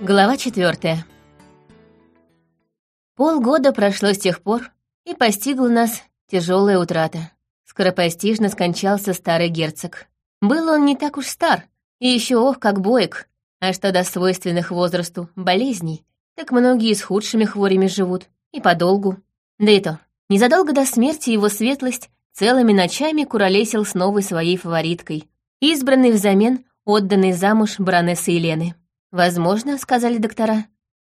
Глава четвертая. Полгода прошло с тех пор, и постигла нас тяжелая утрата. Скоропостижно скончался старый герцог. Был он не так уж стар, и еще ох, как боек, а что до свойственных возрасту болезней, так многие с худшими хворями живут, и подолгу. Да и то, незадолго до смерти его светлость целыми ночами куролесил с новой своей фавориткой, избранной взамен отданной замуж баронессы Елены. Возможно, сказали доктора,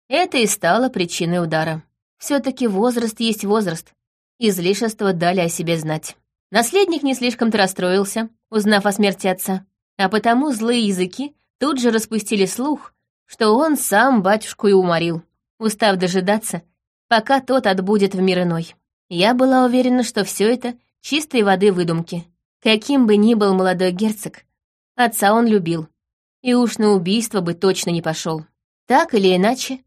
это и стало причиной удара. все таки возраст есть возраст. Излишества дали о себе знать. Наследник не слишком-то расстроился, узнав о смерти отца, а потому злые языки тут же распустили слух, что он сам батюшку и уморил, устав дожидаться, пока тот отбудет в мир иной. Я была уверена, что все это чистой воды выдумки. Каким бы ни был молодой герцог, отца он любил, и уж на убийство бы точно не пошел. Так или иначе,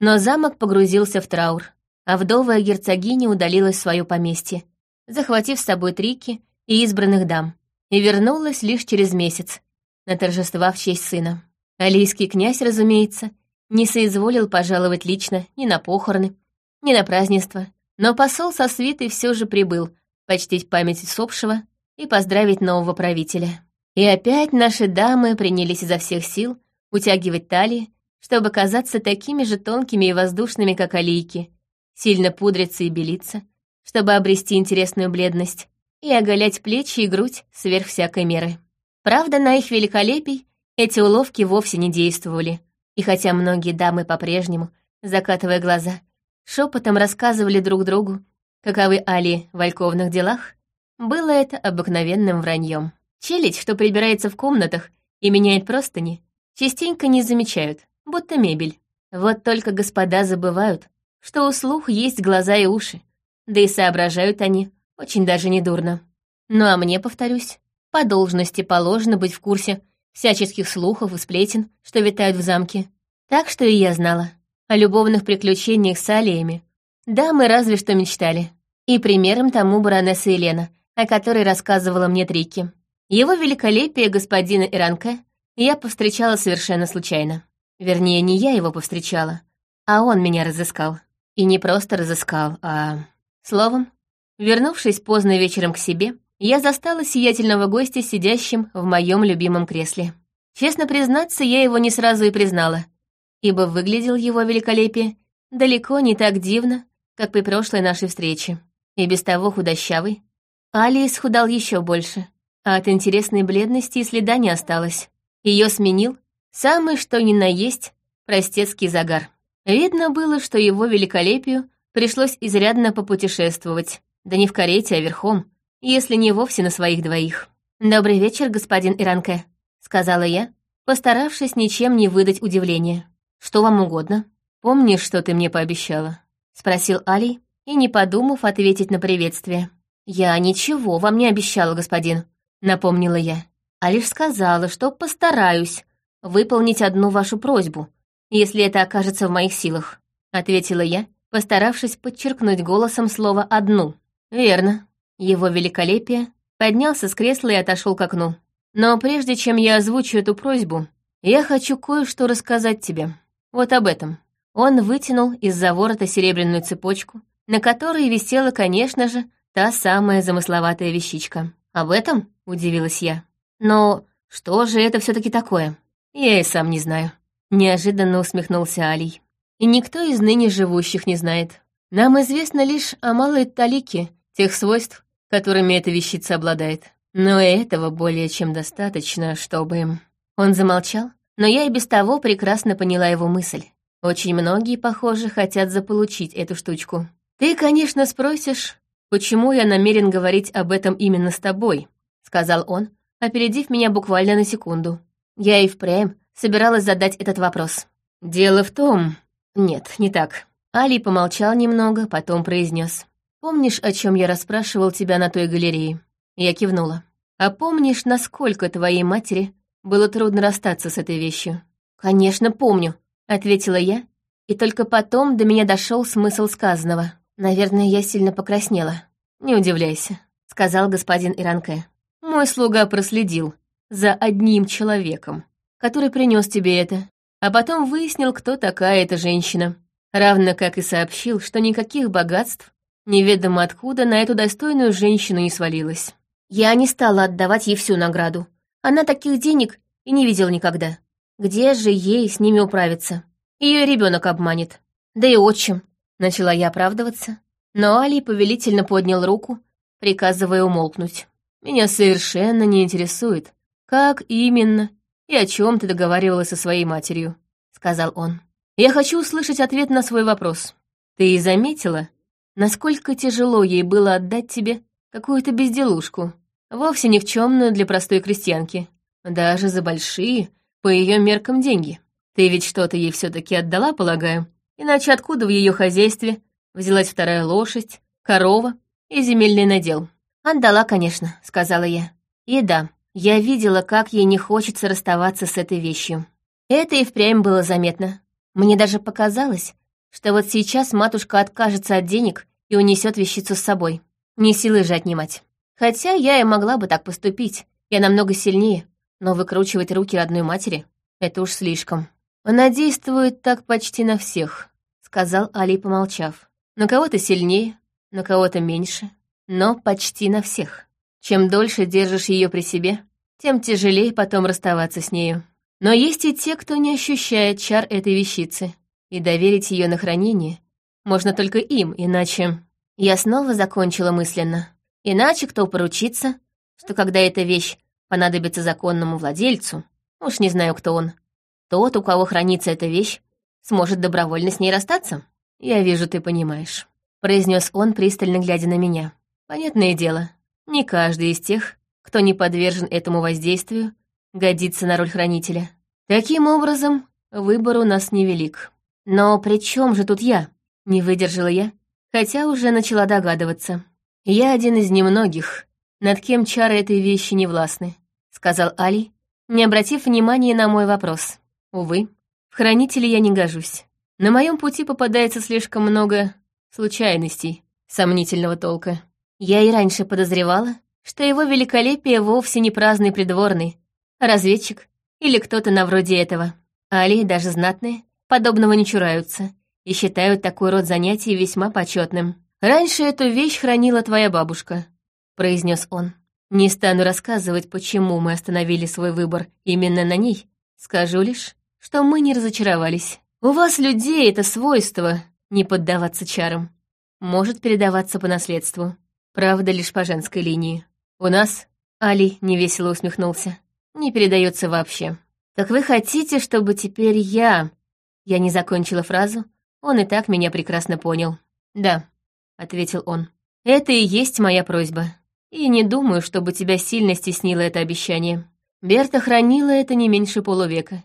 но замок погрузился в траур, а вдовая герцогиня удалилась в свое поместье, захватив с собой трики и избранных дам, и вернулась лишь через месяц на торжества в честь сына. Алийский князь, разумеется, не соизволил пожаловать лично ни на похороны, ни на празднество, но посол со свитой все же прибыл почтить память усопшего и поздравить нового правителя. И опять наши дамы принялись изо всех сил утягивать талии, чтобы казаться такими же тонкими и воздушными, как алийки, сильно пудриться и белиться, чтобы обрести интересную бледность, и оголять плечи и грудь сверх всякой меры. Правда, на их великолепий эти уловки вовсе не действовали, и хотя многие дамы по-прежнему, закатывая глаза, шепотом рассказывали друг другу, каковы Али в альковных делах, было это обыкновенным враньем. Челядь, что прибирается в комнатах и меняет простыни, частенько не замечают, будто мебель. Вот только господа забывают, что у слух есть глаза и уши, да и соображают они очень даже недурно. Ну а мне, повторюсь, по должности положено быть в курсе всяческих слухов и сплетен, что витают в замке. Так что и я знала. О любовных приключениях с алиями дамы разве что мечтали. И примером тому баронесса Елена, о которой рассказывала мне Трики. Его великолепие господина Иранка я повстречала совершенно случайно. Вернее, не я его повстречала, а он меня разыскал. И не просто разыскал, а... Словом, вернувшись поздно вечером к себе, я застала сиятельного гостя сидящим в моем любимом кресле. Честно признаться, я его не сразу и признала, ибо выглядел его великолепие далеко не так дивно, как при прошлой нашей встрече. И без того худощавый. Али исхудал еще больше — а от интересной бледности и следа не осталось. Ее сменил самый что ни на есть простецкий загар. Видно было, что его великолепию пришлось изрядно попутешествовать, да не в карете, а верхом, если не вовсе на своих двоих. «Добрый вечер, господин Иранке», — сказала я, постаравшись ничем не выдать удивления. «Что вам угодно?» «Помнишь, что ты мне пообещала?» — спросил Али, и, не подумав, ответить на приветствие. «Я ничего вам не обещала, господин», — напомнила я, «а лишь сказала, что постараюсь выполнить одну вашу просьбу, если это окажется в моих силах», — ответила я, постаравшись подчеркнуть голосом слово «одну». «Верно». Его великолепие поднялся с кресла и отошел к окну. «Но прежде чем я озвучу эту просьбу, я хочу кое-что рассказать тебе. Вот об этом». Он вытянул из-за ворота серебряную цепочку, на которой висела, конечно же, та самая замысловатая вещичка. «Об этом?» — удивилась я. «Но что же это все таки такое?» «Я и сам не знаю», — неожиданно усмехнулся Алий. «И никто из ныне живущих не знает. Нам известно лишь о малой талике тех свойств, которыми эта вещица обладает. Но этого более чем достаточно, чтобы...» Он замолчал, но я и без того прекрасно поняла его мысль. Очень многие, похоже, хотят заполучить эту штучку. Ты, конечно, спросишь, почему я намерен говорить об этом именно с тобой, — сказал он, опередив меня буквально на секунду. Я и впрямь собиралась задать этот вопрос. «Дело в том...» «Нет, не так». Али помолчал немного, потом произнес. «Помнишь, о чем я расспрашивал тебя на той галерее?» Я кивнула. «А помнишь, насколько твоей матери было трудно расстаться с этой вещью?» «Конечно, помню», — ответила я, и только потом до меня дошел смысл сказанного. Наверное, я сильно покраснела. «Не удивляйся», — сказал господин Иранке. Мой слуга проследил за одним человеком, который принес тебе это, а потом выяснил, кто такая эта женщина. Равно как и сообщил, что никаких богатств, неведомо откуда, на эту достойную женщину не свалилось. Я не стала отдавать ей всю награду. Она таких денег и не видел никогда. Где же ей с ними управиться? Ее ребенок обманет. Да и отчим. Начала я оправдываться. Но Али повелительно поднял руку, приказывая умолкнуть. Меня совершенно не интересует, как именно и о чем ты договаривалась со своей матерью, сказал он. Я хочу услышать ответ на свой вопрос. Ты и заметила, насколько тяжело ей было отдать тебе какую-то безделушку, вовсе никчемную для простой крестьянки, даже за большие, по ее меркам, деньги. Ты ведь что-то ей все-таки отдала, полагаю? Иначе откуда в ее хозяйстве взялась вторая лошадь, корова и земельный надел? Отдала, конечно, сказала я. И да, я видела, как ей не хочется расставаться с этой вещью. Это и впрямь было заметно. Мне даже показалось, что вот сейчас матушка откажется от денег и унесет вещицу с собой. Не силой же отнимать. Хотя я и могла бы так поступить, я намного сильнее, но выкручивать руки родной матери — это уж слишком. Она действует так почти на всех, сказал Али, помолчав. На кого-то сильнее, на кого-то меньше, но почти на всех. Чем дольше держишь ее при себе, тем тяжелее потом расставаться с нею. Но есть и те, кто не ощущает чар этой вещицы, и доверить ее на хранение можно только им, иначе... Я снова закончила мысленно. Иначе кто поручится, что когда эта вещь понадобится законному владельцу, уж не знаю, кто он, тот, у кого хранится эта вещь, сможет добровольно с ней расстаться? Я вижу, ты понимаешь», — произнес он, пристально глядя на меня. «Понятное дело, не каждый из тех, кто не подвержен этому воздействию, годится на роль хранителя. Таким образом, выбор у нас невелик. Но при чем же тут я? Не выдержала я, хотя уже начала догадываться. Я один из немногих, над кем чары этой вещи не властны, сказал Али, не обратив внимания на мой вопрос. Увы, в хранители я не гожусь. На моем пути попадается слишком много случайностей сомнительного толка. Я и раньше подозревала, что его великолепие вовсе не праздный придворный, а разведчик или кто-то на вроде этого. Али, даже знатные, подобного не чураются и считают такой род занятий весьма почетным. «Раньше эту вещь хранила твоя бабушка», — произнес он. «Не стану рассказывать, почему мы остановили свой выбор именно на ней. Скажу лишь, что мы не разочаровались. У вас, людей, это свойство не поддаваться чарам. Может передаваться по наследству. Правда, лишь по женской линии. У нас, Али невесело усмехнулся, не передается вообще. Так вы хотите, чтобы теперь я... Я не закончила фразу, он и так меня прекрасно понял. Да, ответил он. Это и есть моя просьба. И не думаю, чтобы тебя сильно стеснило это обещание. Берта хранила это не меньше полувека,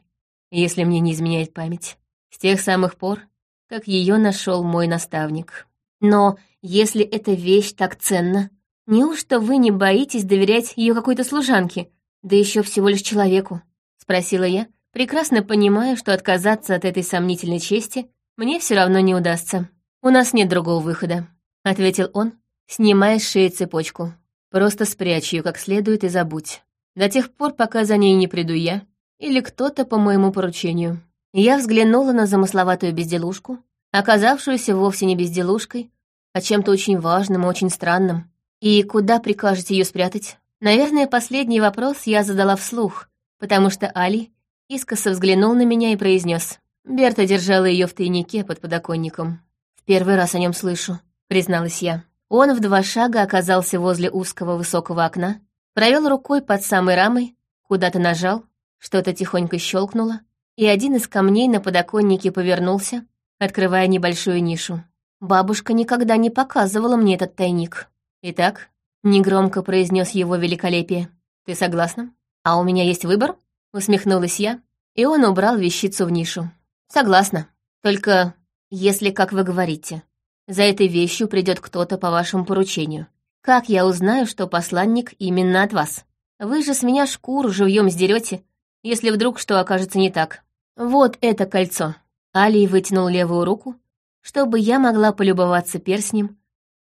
если мне не изменяет память. С тех самых пор, как ее нашел мой наставник. Но если эта вещь так ценна, неужто вы не боитесь доверять ее какой-то служанке, да еще всего лишь человеку? Спросила я, прекрасно понимая, что отказаться от этой сомнительной чести мне все равно не удастся. У нас нет другого выхода, ответил он, снимая с шеи цепочку. Просто спрячь ее как следует и забудь. До тех пор, пока за ней не приду я, или кто-то по моему поручению. Я взглянула на замысловатую безделушку, оказавшуюся вовсе не безделушкой, а чем-то очень важным и очень странным. И куда прикажете ее спрятать? Наверное, последний вопрос я задала вслух, потому что Али искоса взглянул на меня и произнес: Берта держала ее в тайнике под подоконником. В первый раз о нем слышу, призналась я. Он в два шага оказался возле узкого высокого окна, провел рукой под самой рамой, куда-то нажал, что-то тихонько щелкнуло, и один из камней на подоконнике повернулся, открывая небольшую нишу. Бабушка никогда не показывала мне этот тайник. Итак, негромко произнес его великолепие. Ты согласна? А у меня есть выбор? Усмехнулась я, и он убрал вещицу в нишу. Согласна. Только если, как вы говорите, за этой вещью придет кто-то по вашему поручению. Как я узнаю, что посланник именно от вас? Вы же с меня шкуру живьем сдерете если вдруг что окажется не так. Вот это кольцо. Али вытянул левую руку, чтобы я могла полюбоваться перстнем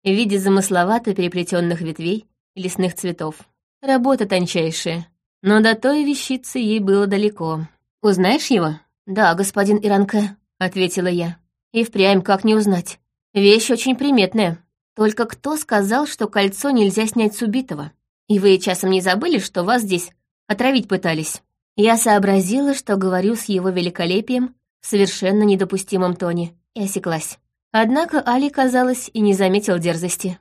в виде замысловато переплетенных ветвей лесных цветов. Работа тончайшая, но до той вещицы ей было далеко. Узнаешь его? «Да, господин Иранке», — ответила я. «И впрямь как не узнать. Вещь очень приметная. Только кто сказал, что кольцо нельзя снять с убитого? И вы часом не забыли, что вас здесь отравить пытались?» Я сообразила, что говорю с его великолепием в совершенно недопустимом тоне, и осеклась. Однако Али, казалось, и не заметил дерзости.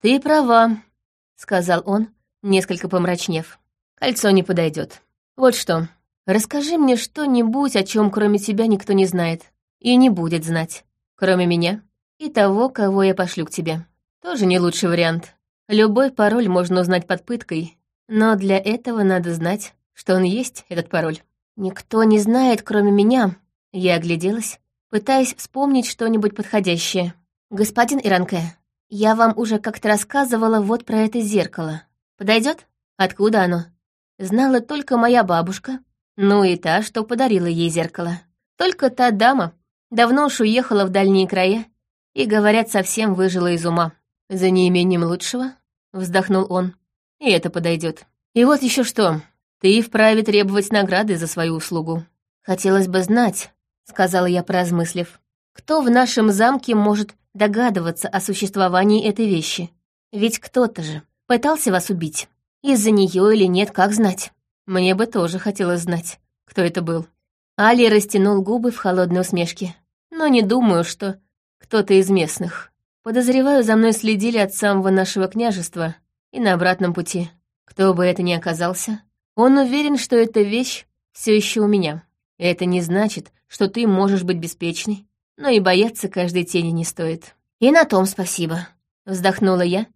«Ты права», — сказал он, несколько помрачнев. «Кольцо не подойдет. Вот что, расскажи мне что-нибудь, о чем кроме тебя никто не знает и не будет знать, кроме меня и того, кого я пошлю к тебе. Тоже не лучший вариант. Любой пароль можно узнать под пыткой, но для этого надо знать, что он есть, этот пароль. Никто не знает, кроме меня. Я огляделась, пытаясь вспомнить что-нибудь подходящее. «Господин Иранке, я вам уже как-то рассказывала вот про это зеркало. Подойдет? Откуда оно? Знала только моя бабушка, ну и та, что подарила ей зеркало. Только та дама давно уж уехала в дальние края и, говорят, совсем выжила из ума. За неимением лучшего, вздохнул он, и это подойдет. И вот еще что, ты вправе требовать награды за свою услугу. Хотелось бы знать, сказала я, поразмыслив. «Кто в нашем замке может догадываться о существовании этой вещи? Ведь кто-то же пытался вас убить. Из-за нее или нет, как знать? Мне бы тоже хотелось знать, кто это был». Али растянул губы в холодной усмешке. «Но не думаю, что кто-то из местных. Подозреваю, за мной следили от самого нашего княжества и на обратном пути. Кто бы это ни оказался, он уверен, что эта вещь все еще у меня. Это не значит, что ты можешь быть беспечной, но и бояться каждой тени не стоит. И на том спасибо. Вздохнула я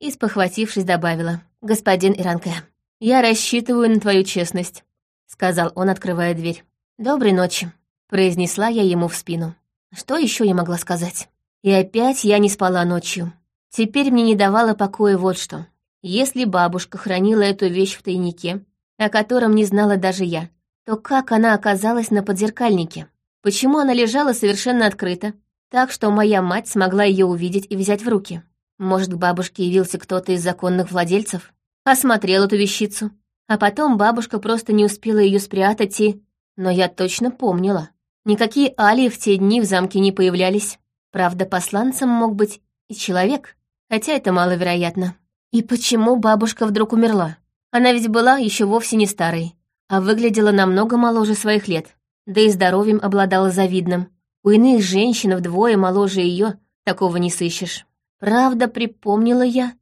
и, спохватившись, добавила. «Господин Иранке, я рассчитываю на твою честность», — сказал он, открывая дверь. «Доброй ночи», — произнесла я ему в спину. Что еще я могла сказать? И опять я не спала ночью. Теперь мне не давало покоя вот что. Если бабушка хранила эту вещь в тайнике, о котором не знала даже я, то как она оказалась на подзеркальнике? Почему она лежала совершенно открыто, так что моя мать смогла ее увидеть и взять в руки? Может, к бабушке явился кто-то из законных владельцев? Осмотрел эту вещицу. А потом бабушка просто не успела ее спрятать и... Но я точно помнила. Никакие алии в те дни в замке не появлялись. Правда, посланцем мог быть и человек, хотя это маловероятно. И почему бабушка вдруг умерла? Она ведь была еще вовсе не старой а выглядела намного моложе своих лет, да и здоровьем обладала завидным. У иных женщин вдвое моложе ее такого не сыщешь. Правда, припомнила я.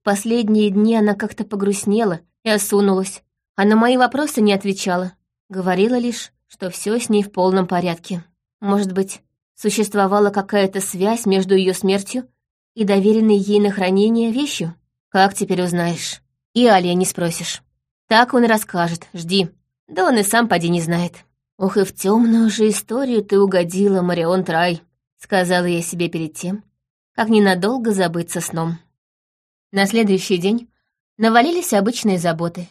В последние дни она как-то погрустнела и осунулась, а на мои вопросы не отвечала. Говорила лишь, что все с ней в полном порядке. Может быть, существовала какая-то связь между ее смертью и доверенной ей на хранение вещью? Как теперь узнаешь? И Алия не спросишь. Так он и расскажет, жди. Да он и сам поди не знает. Ох, и в темную же историю ты угодила, Марион Трай, сказала я себе перед тем, как ненадолго забыться сном. На следующий день навалились обычные заботы,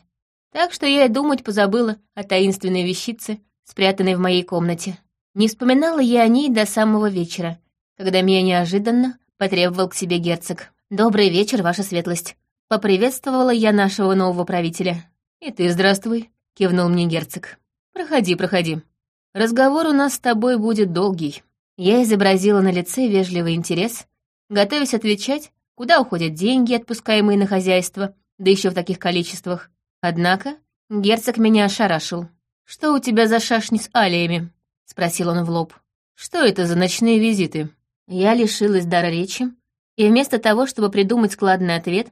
так что я и думать позабыла о таинственной вещице, спрятанной в моей комнате. Не вспоминала я о ней до самого вечера, когда меня неожиданно потребовал к себе герцог. «Добрый вечер, ваша светлость», — поприветствовала я нашего нового правителя. «И ты здравствуй», — кивнул мне герцог. «Проходи, проходи. Разговор у нас с тобой будет долгий». Я изобразила на лице вежливый интерес, готовясь отвечать, куда уходят деньги, отпускаемые на хозяйство, да еще в таких количествах. Однако герцог меня ошарашил. «Что у тебя за шашни с алиями?» — спросил он в лоб. «Что это за ночные визиты?» Я лишилась дара речи, и вместо того, чтобы придумать складный ответ,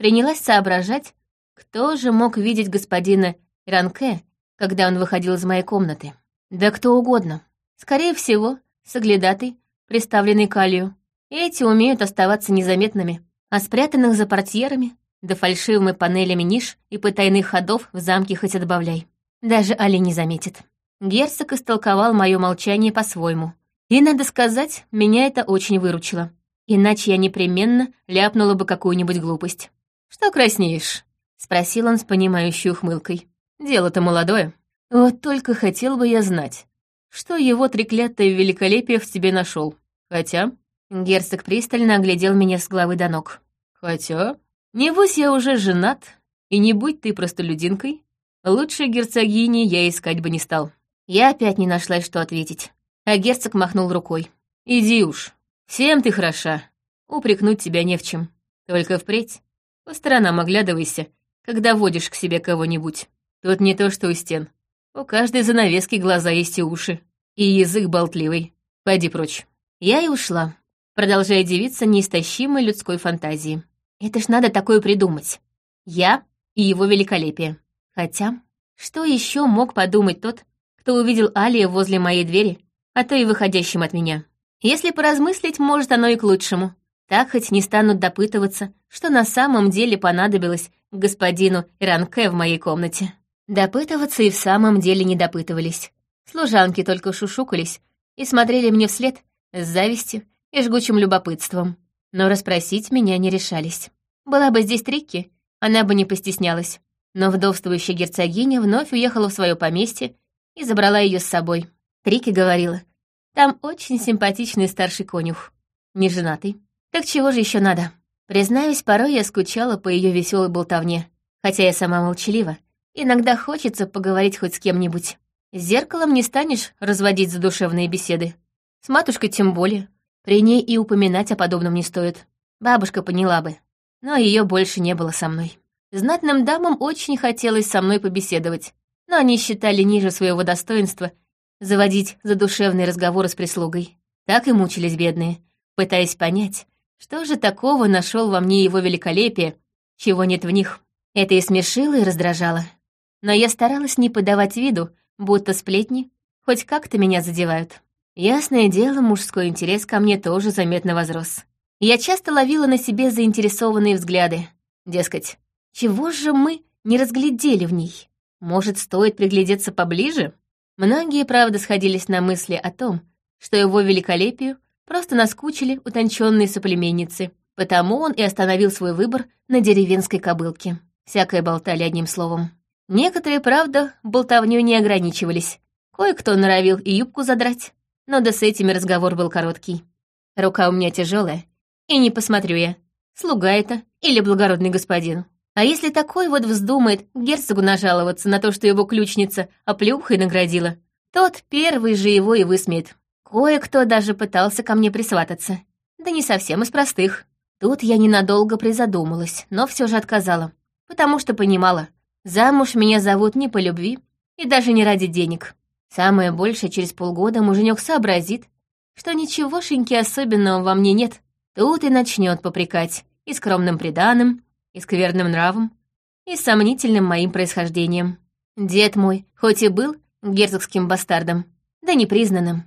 принялась соображать, кто же мог видеть господина Ранке, когда он выходил из моей комнаты? Да кто угодно. Скорее всего, соглядатый, приставленный калию. Эти умеют оставаться незаметными, а спрятанных за портьерами, да фальшивыми панелями ниш и потайных ходов в замке хоть отбавляй. Даже Али не заметит. Герцог истолковал мое молчание по-своему. И, надо сказать, меня это очень выручило. Иначе я непременно ляпнула бы какую-нибудь глупость. «Что краснеешь?» — спросил он с понимающей ухмылкой. «Дело-то молодое. Вот только хотел бы я знать, что его треклятое великолепие в тебе нашел. Хотя...» Герцог пристально оглядел меня с головы до ног. «Хотя... Небось, я уже женат, и не будь ты простолюдинкой, лучше герцогини я искать бы не стал». Я опять не нашла, что ответить. А герцог махнул рукой. «Иди уж. Всем ты хороша. Упрекнуть тебя не в чем. Только впредь по сторонам оглядывайся, когда водишь к себе кого-нибудь. Тут не то, что у стен. У каждой занавески глаза есть и уши. И язык болтливый. Пойди прочь». Я и ушла, продолжая дивиться неистощимой людской фантазии. Это ж надо такое придумать. Я и его великолепие. Хотя, что еще мог подумать тот, кто увидел Алия возле моей двери, а то и выходящим от меня? Если поразмыслить, может, оно и к лучшему. Так хоть не станут допытываться, что на самом деле понадобилось господину Иранке в моей комнате. Допытываться и в самом деле не допытывались. Служанки только шушукались и смотрели мне вслед с завистью и жгучим любопытством. Но расспросить меня не решались. Была бы здесь Трикки, она бы не постеснялась. Но вдовствующая герцогиня вновь уехала в свое поместье и забрала ее с собой. Трикки говорила, там очень симпатичный старший конюх. Не женатый. Так чего же еще надо? Признаюсь, порой я скучала по ее веселой болтовне. Хотя я сама молчалива. Иногда хочется поговорить хоть с кем-нибудь. С зеркалом не станешь разводить задушевные беседы. С матушкой тем более. При ней и упоминать о подобном не стоит. Бабушка поняла бы. Но ее больше не было со мной. Знатным дамам очень хотелось со мной побеседовать, но они считали ниже своего достоинства заводить задушевные разговоры с прислугой. Так и мучились бедные, пытаясь понять, что же такого нашел во мне его великолепие, чего нет в них. Это и смешило, и раздражало. Но я старалась не подавать виду, будто сплетни хоть как-то меня задевают. Ясное дело, мужской интерес ко мне тоже заметно возрос. Я часто ловила на себе заинтересованные взгляды. Дескать, чего же мы не разглядели в ней? Может, стоит приглядеться поближе? Многие, правда, сходились на мысли о том, что его великолепию просто наскучили утонченные соплеменницы, потому он и остановил свой выбор на деревенской кобылке. Всякое болтали одним словом. Некоторые, правда, болтовнёй не ограничивались. Кое-кто норовил и юбку задрать, но да с этими разговор был короткий. Рука у меня тяжелая, и не посмотрю я, слуга это или благородный господин. А если такой вот вздумает герцогу нажаловаться на то, что его ключница оплюхой наградила, тот первый же его и высмеет. Кое-кто даже пытался ко мне присвататься. Да не совсем из простых. Тут я ненадолго призадумалась, но все же отказала. Потому что понимала, замуж меня зовут не по любви и даже не ради денег. Самое большее через полгода муженек сообразит, что ничегошеньки особенного во мне нет. Тут и начнет попрекать и скромным приданым, и скверным нравом, и сомнительным моим происхождением. Дед мой, хоть и был герцогским бастардом, да непризнанным.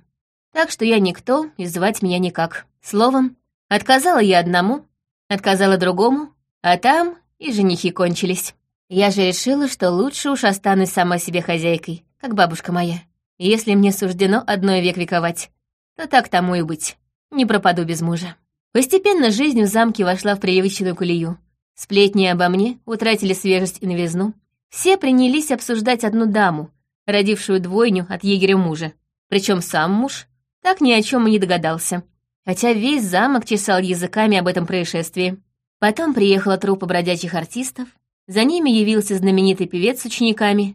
Так что я никто, и звать меня никак. Словом, отказала я одному, отказала другому, а там и женихи кончились. Я же решила, что лучше уж останусь сама себе хозяйкой, как бабушка моя. Если мне суждено одной век вековать, то так тому и быть. Не пропаду без мужа. Постепенно жизнь в замке вошла в привычную колею. Сплетни обо мне утратили свежесть и новизну. Все принялись обсуждать одну даму, родившую двойню от егеря мужа. Причем сам муж так ни о чем и не догадался. Хотя весь замок чесал языками об этом происшествии. Потом приехала труппа бродячих артистов, за ними явился знаменитый певец с учениками,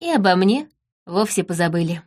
и обо мне вовсе позабыли.